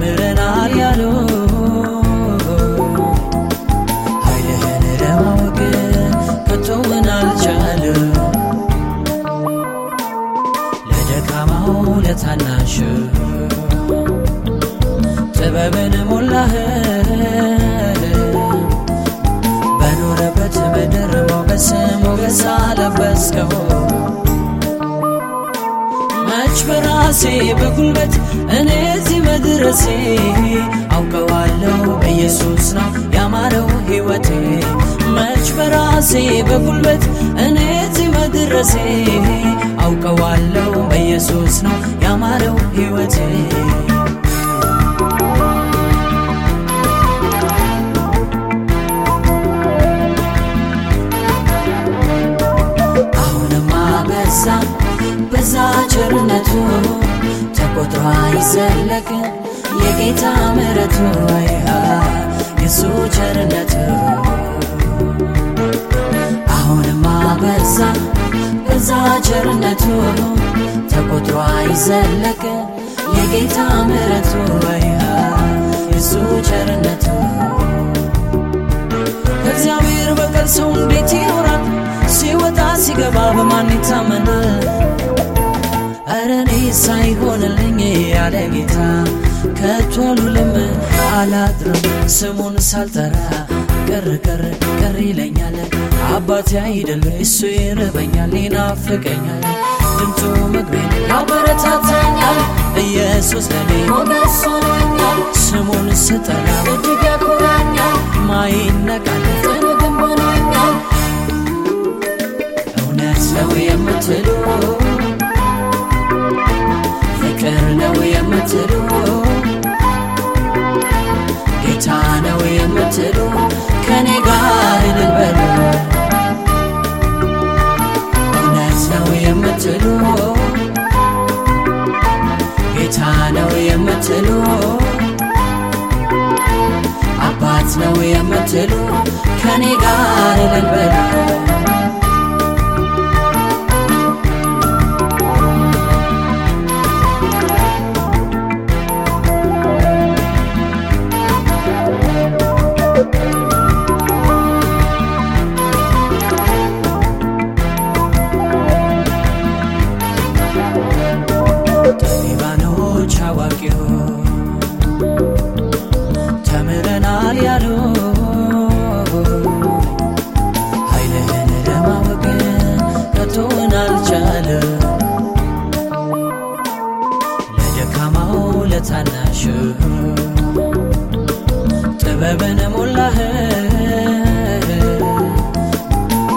ያምረናል ያሉ ኃይልህን ለማወቅ ከቶውን አልቻለ ለደካማው ለታናሽ ጥበብን ሞላህ። በኖረበት ምድር ሞገስ ሞገስ አለበስከው። መች በራሴ በጉልበት እኔ መድረሴ አውቀዋለሁ በኢየሱስ ነው ያማረው ሕይወቴ። መች በራሴ በጉልበት እኔ እዚህ መድረሴ? አውቀዋለሁ በኢየሱስ ነው ያማረው ሕይወቴ። አሁንማ በዛ በዛ አይዘለቅ የጌታ ምሕረቱ የሱ ቸርነቱ አሁንማ በዛ በዛ ቸርነቱ ተቆጥሮ አይዘለቅ የጌታ ምሕረቱ የሱ ቸርነቱ ከእግዚአብሔር በቀር ሰው እንዴት ይኖራል? ሲወጣ ሲገባ በማን ይታመናል? እረ እኔ ሳይሆንልኝ ያለ ጌታ ከቶ አልውልም አላድርም ስሙን ሳልጠራ ቅር ቅር ቅር ይለኛል። አባቴ አይደለ እሱ ይርበኛል ይናፍቀኛል። ድምፁ ምግቤን ያበረታታኛል። ኢየሱስ ለኔ ሞገስ ሆኖኛል። ስሙን ስጠራ እጅግ ያኮራኛል። ማይነቃል ጽኑ ግንብ ሆኖኛል። እውነት ነው የምትሉ የምትሉ ጌታ ነው የምትሉ ከኔ ጋር እልል በሉ እውነት ነው የምትሉ ጌታ ነው የምትሉ አባት ነው የምትሉ ከኔ ጋር እልል አዋቂው ተምረናል ያሉ ኃይልህን ለማወቅ ከቶን አልቻለ ለደካማው ለታናሽ ጥበብን ሞላህ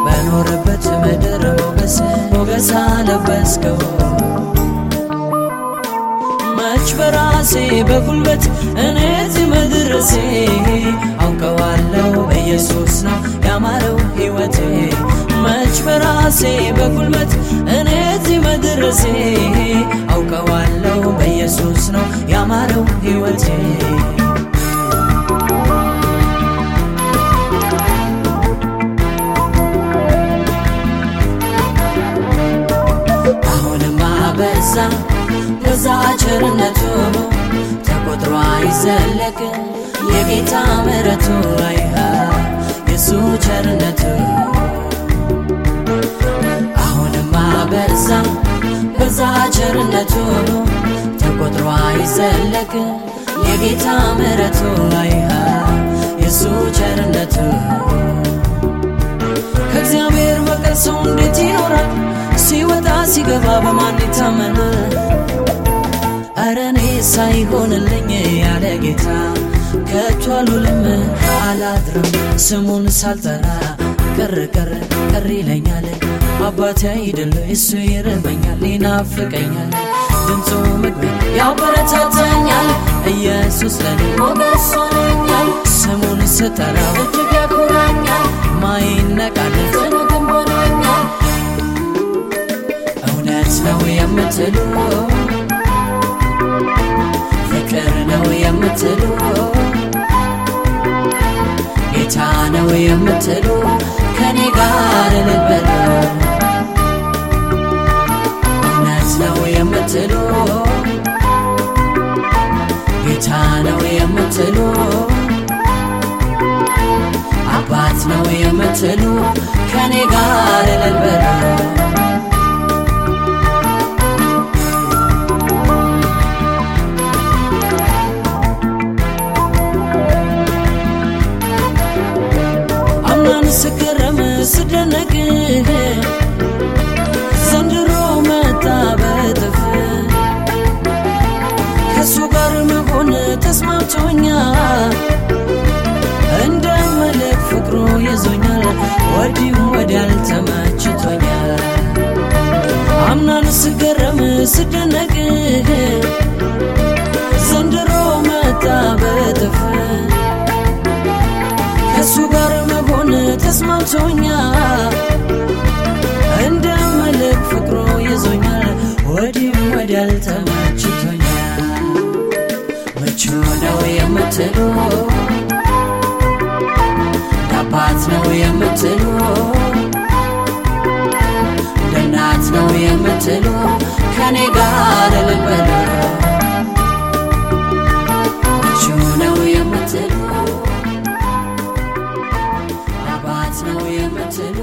በኖረበት ምድር ሞገስ ሞገስ አለበስከው በራሴ በጉልበት እኔ እዚህ መድረሴ አውቀዋለሁ በኢየሱስ ነው ያማረው ሕይወቴ። መች በራሴ በጉልበት እኔ እዚህ መድረሴ አውቀዋለሁ በኢየሱስ ነው ያማረው ሕይወቴ። አሁንማ በዛ በዛ ቸርነቱ ተቆጥሮ አይዘለቅ የጌታ ምሕረቱ አይሃ የሱ ቸርነቱ አሁንማ በዛ በዛ ቸርነቱ ተቆጥሮ አይዘለቅ የጌታ ምሕረቱ አይሃ የሱ ቸርነቱ ከእግዚአብሔር በቀር ሰው እንዴት ይኖራል? ሲወጣ ሲገባ በማን ይታመናል? እረ እኔ ሳይሆንልኝ ያለ ጌታ አልውልም አላድርም ስሙን ሳልጠራ ቅር ቅር ቅር ይለኛል። አባቴ አይደለ እሱ ይርበኛል ይናፍቀኛል። ድምፁ ምግብ ያበረታታኛል። ኢየሱስ ለኔ ሞገስ ሆኖኛል። ስሙን ስጠራ እጅግ ያኮራኛል። ማይነቃል ጽኑ ግንብ ሆኖኛል። እውነት ነው የምትሉ የምትሉ ጌታ ነው የምትሉ ከኔ ጋር እልል በሉ እውነት ነው የምትሉ ጌታ ነው የምትሉ አባት ነው የምትሉ ከኔ ጋር እልል ይዞኛል። እንደ መለክ ፍቅሩ ይዞኛል። ወዲሁ ወዲያል ተመችቶኛል። አምናን ስገረም ስደነቅ ዘንድሮ መጣ በጥፍ። ከሱ ጋር መሆን ተስማምቶኛል። እንደ መለክ ፍቅሩ ይዞኛል። ወዲሁ ወዲያል ተመ ነው የምትሉ ከኔ ጋር ልበሉ ምቹ ነው የምትሉ አባት ነው የምትሉ